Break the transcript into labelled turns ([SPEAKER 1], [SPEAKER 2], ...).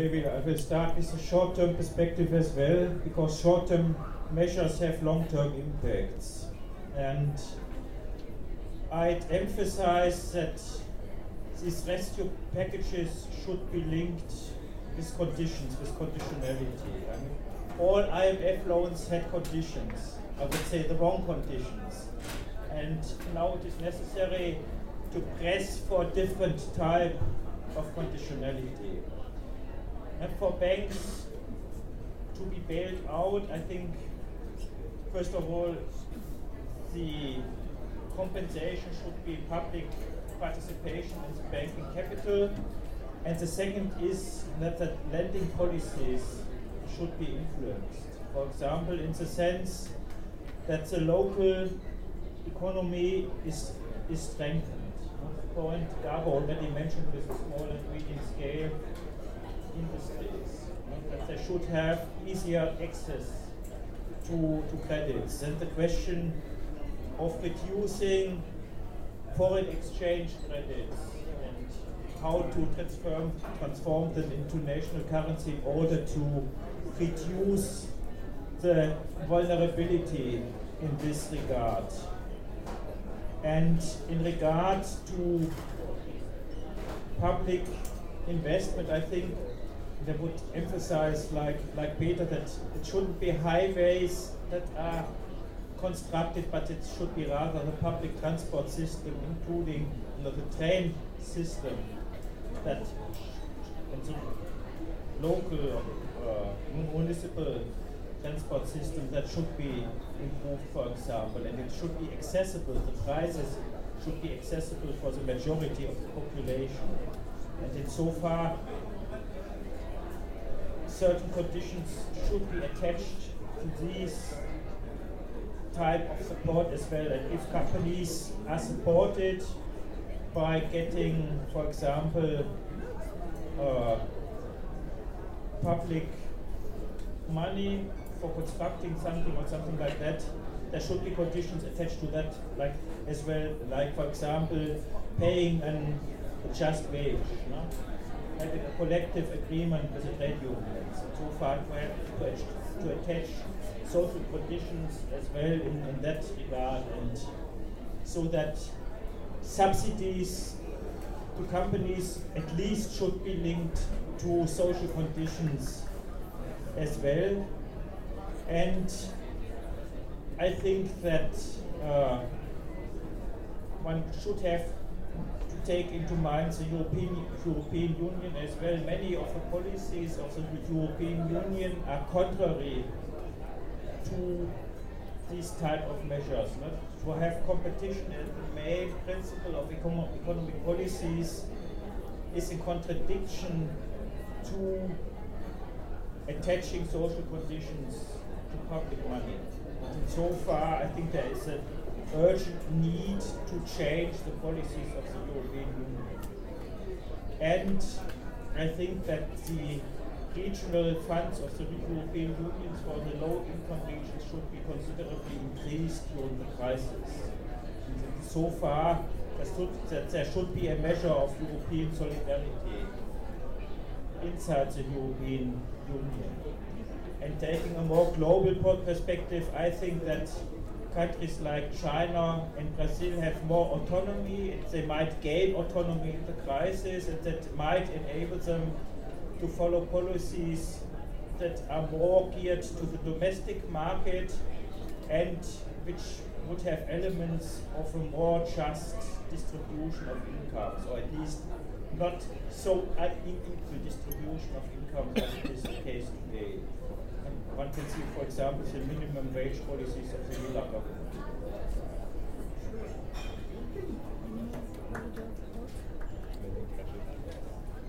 [SPEAKER 1] maybe I will start with the short-term perspective as well, because short-term measures have long-term impacts. And I'd emphasize that these rescue packages should be linked with conditions, with conditionality. I mean, all IMF loans had conditions, I would say the wrong conditions. And now it is necessary to press for a different type of conditionality. For banks to be bailed out, I think, first of all, the compensation should be public participation in the banking capital. And the second is that the lending policies should be influenced. For example, in the sense that the local economy is, is strengthened. The point Gabor already mentioned with small and medium scale industries, that they should have easier access to, to credits. And the question of reducing foreign exchange credits and how to transform, transform them into national currency in order to reduce the vulnerability in this regard. And in regard to public investment, I think they would emphasize, like, like Peter, that it shouldn't be highways that are constructed, but it should be rather the public transport system, including you know, the train system, that local uh, municipal transport system that should be improved, for example, and it should be accessible. The prices should be accessible for the majority of the population. And in so far, certain conditions should be attached to these type of support as well. And if companies are supported by getting, for example, uh, public money for constructing something or something like that, there should be conditions attached to that, like as well, like for example, paying an just wage, no? A collective agreement with the trade unions, so far to, to, to attach social conditions as well in, in that regard, and so that subsidies to companies at least should be linked to social conditions as well. And I think that uh, one should have take into mind the European, European Union as well. Many of the policies of the European Union are contrary to these type of measures. Not to have competition as the main principle of econo economic policies is in contradiction to attaching social conditions to public money. So far, I think there is an urgent need to change the policies of the European Union. And I think that the regional funds of the European Union for the low-income regions should be considerably increased during the crisis. So far, there should be a measure of European solidarity inside the European Union. And taking a more global perspective, I think that countries like China and Brazil have more autonomy. They might gain autonomy in the crisis, and that might enable them to follow policies that are more geared to the domestic market and which would have elements of a more just distribution of incomes, or at least not so unequal distribution of income as it is the case today. One can see, for example, the minimum wage policies of the Miller government.